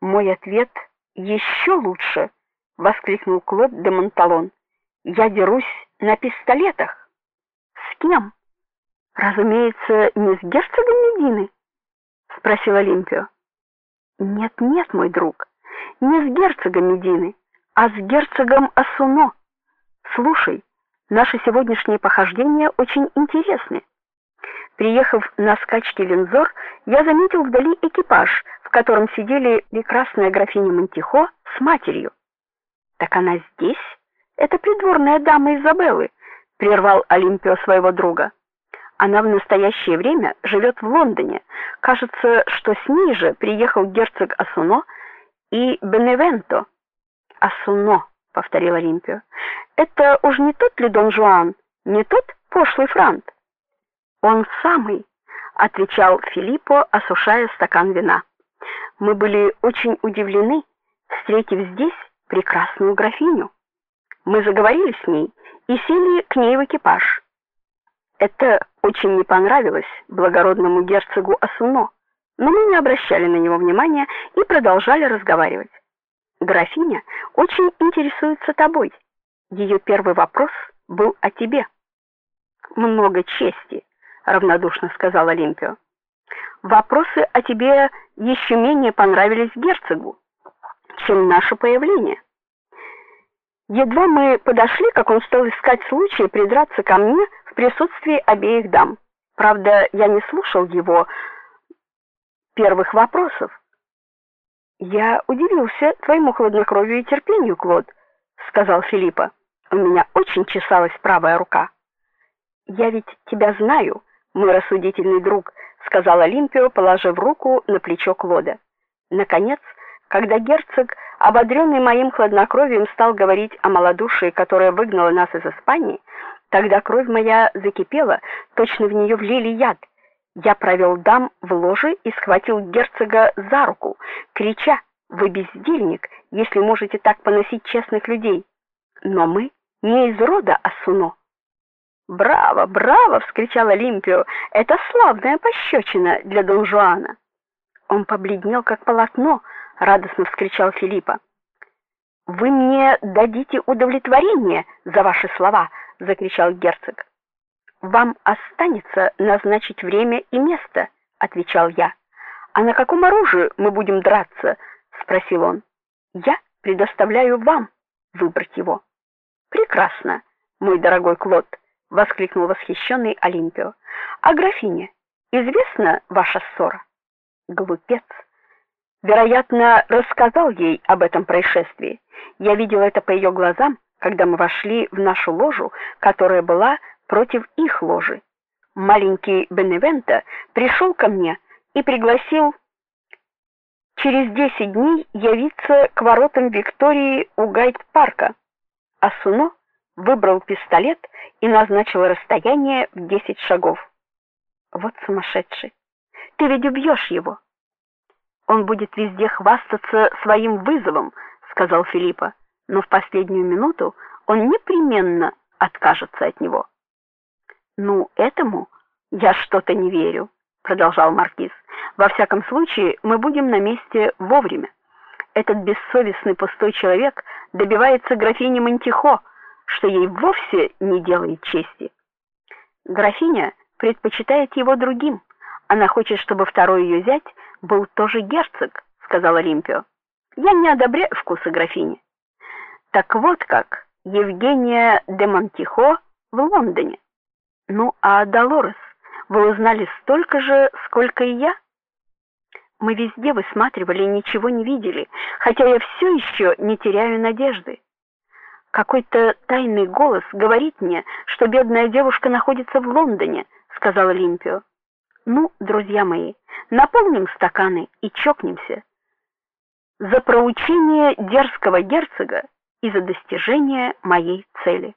Мой ответ еще лучше, воскликнул Клод де Монталон. Я дерусь на пистолетах. С кем? Разумеется, не с герцогом Медины, спросил Олимпио. Нет, нет, мой друг, не с герцогом Медины, а с герцогом Асуно. Слушай, наши сегодняшние похождения очень интересны. Приехав на скачки Лензор, я заметил вдали экипаж, в котором сидели прекрасная графиня Монтихо с матерью. Так она здесь? Это придворная дама Изабеллы, прервал Олимпио своего друга. Она в настоящее время живет в Лондоне. Кажется, что с ней же приехал герцог Асуно и Беневенто. Асуно, повторил Олимпио. Это уж не тот ли Дон Жуан, не тот пошлый франт? Он самый, отвечал Филиппо, осушая стакан вина. Мы были очень удивлены, встретив здесь прекрасную графиню. Мы заговорили с ней и сели к ней в экипаж. Это очень не понравилось благородному герцогу Асуно, но мы не обращали на него внимания и продолжали разговаривать. Графиня очень интересуется тобой. Ее первый вопрос был о тебе. Много чести, равнодушно сказал Олимпио. Вопросы о тебе еще менее понравились герцогу, чем наше появление. Едва мы подошли, как он стал искать случай придраться ко мне в присутствии обеих дам. Правда, я не слушал его первых вопросов. Я удивился твоему хладнокровию и терпению, Клод, сказал Филиппа. У меня очень чесалась правая рука. Я ведь тебя знаю, мой рассудительный друг, сказал Олимпио, положив руку на плечо Клода. Наконец, когда герцог, ободренный моим хладнокровием, стал говорить о малодушии, которое выгнало нас из Испании, тогда кровь моя закипела, точно в нее влили яд. Я провел дам в ложе и схватил герцога за руку, крича: "Вы бездельник, если можете так поносить честных людей". Но мы не из рода Асуно. "Браво, браво!" вскричал Олимпио. "Это славная пощечина для Дон Жуана". Он побледнел как полотно, радостно вскричал Филиппа. "Вы мне дадите удовлетворение за ваши слова", закричал герцог. Вам останется назначить время и место, отвечал я. А на каком оружии мы будем драться? спросил он. Я предоставляю вам выбрать его. Прекрасно, мой дорогой Клод, воскликнул восхищенный Олимпио. А графине известна ваша ссора? Глупец. Вероятно, рассказал ей об этом происшествии. Я видел это по ее глазам, когда мы вошли в нашу ложу, которая была против их ложи. Маленький Беневента пришел ко мне и пригласил через десять дней явиться к воротам Виктории у Гайд-парка. Асуно выбрал пистолет и назначил расстояние в десять шагов. Вот сумасшедший. Ты ведь убьешь его. Он будет везде хвастаться своим вызовом, сказал Филиппа, но в последнюю минуту он непременно откажется от него. Ну, этому я что-то не верю, продолжал маркиз. Во всяком случае, мы будем на месте вовремя. Этот бессовестный пустой человек добивается графини Монтихо, что ей вовсе не делает чести. Графиня предпочитает его другим. Она хочет, чтобы второй ее зять был тоже герцог, сказал Олимпио. Я не одобряю вкусы графини. Так вот как, Евгения де Монтихо в Лондоне. Ну, а Долорес, вы узнали столько же, сколько и я? Мы везде высматривали ничего не видели, хотя я все еще не теряю надежды. Какой-то тайный голос говорит мне, что бедная девушка находится в Лондоне, сказал Олимпио. Ну, друзья мои, наполним стаканы и чокнемся. За проучение дерзкого герцога и за достижение моей цели.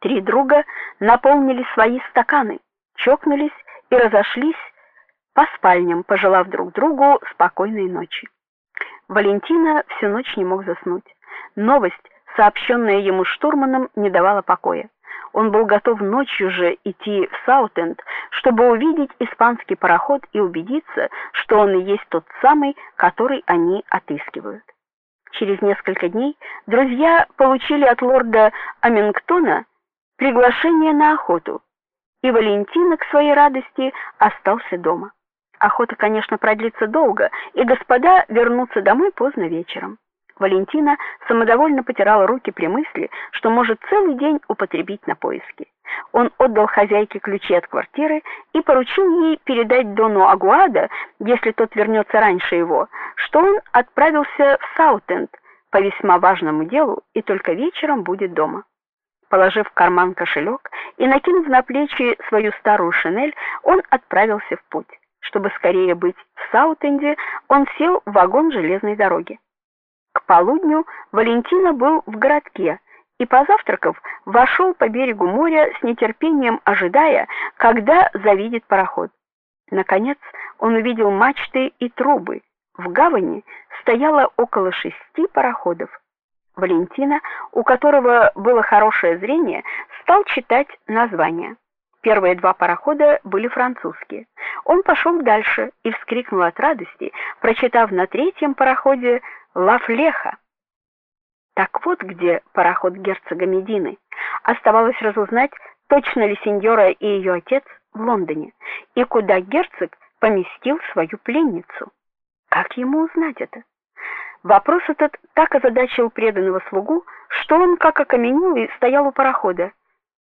Три друга наполнили свои стаканы, чокнулись и разошлись по спальням, пожелав друг другу спокойной ночи. Валентина всю ночь не мог заснуть. Новость, сообщенная ему штурманом, не давала покоя. Он был готов ночью же идти в Саутенд, чтобы увидеть испанский пароход и убедиться, что он и есть тот самый, который они отыскивают. Через несколько дней друзья получили от лорда Амингтона приглашение на охоту, и Валентина к своей радости остался дома. Охота, конечно, продлится долго, и господа вернутся домой поздно вечером. Валентина самодовольно потирала руки при мысли, что может целый день употребить на поиски. Он отдал хозяйке ключи от квартиры и поручил ей передать Дону Агуада, если тот вернется раньше его, что он отправился в Саутенд по весьма важному делу и только вечером будет дома. Положив в карман кошелек и накинув на плечи свою старую шинель, он отправился в путь. Чтобы скорее быть в Саутенде, он сел в вагон железной дороги. Полудню Валентина был в городке и позавтракав, вошел по берегу моря с нетерпением ожидая, когда завидит пароход. Наконец, он увидел мачты и трубы. В гавани стояло около шести пароходов. Валентина, у которого было хорошее зрение, стал читать названия. Первые два парохода были французские. Он пошел дальше и вскрикнул от радости, прочитав на третьем пароходе Лафлеха. Так вот где пароход герцога Медины. Оставалось разузнать, точно ли сеньора и ее отец в Лондоне, и куда герцог поместил свою пленницу. Как ему узнать это? Вопрос этот так озадачил преданного слугу, что он, как окаменелый, стоял у парохода.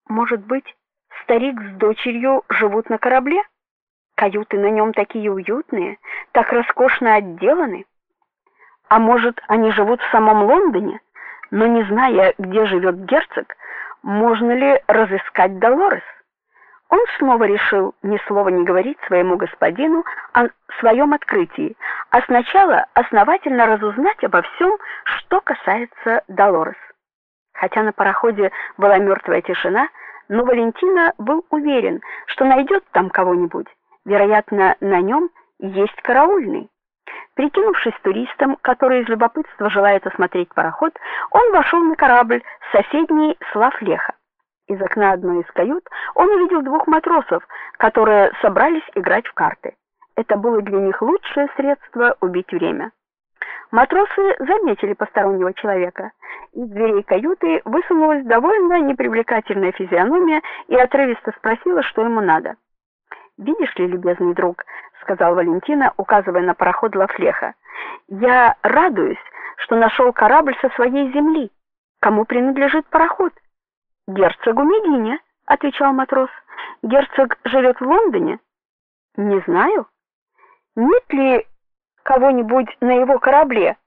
Может быть, старик с дочерью живут на корабле? Каюты на нем такие уютные, так роскошно отделаны. А может, они живут в самом Лондоне, но не зная, где живет герцог, можно ли разыскать Долорес? Он снова решил ни слова не говорить своему господину о своем открытии, а сначала основательно разузнать обо всем, что касается Долорес. Хотя на пароходе была мертвая тишина, но Валентина был уверен, что найдет там кого-нибудь. Вероятно, на нем есть караульный. Прикинувшись туристом, который из любопытства желает осмотреть пароход, он вошел на корабль, соседний с Лафлеха. Из окна одной из кают он увидел двух матросов, которые собрались играть в карты. Это было для них лучшее средство убить время. Матросы заметили постороннего человека. Из дверей каюты высунулась довольно непривлекательная физиономия и отрывисто спросила, что ему надо. "Видишь ли, любезный друг", сказал Валентина, указывая на пароход Лафлеха. "Я радуюсь, что нашел корабль со своей земли. Кому принадлежит пароход?" "Герцогу Медине", отвечал матрос. "Герцог живет в Лондоне?" "Не знаю. Нет ли кого-нибудь на его корабле?"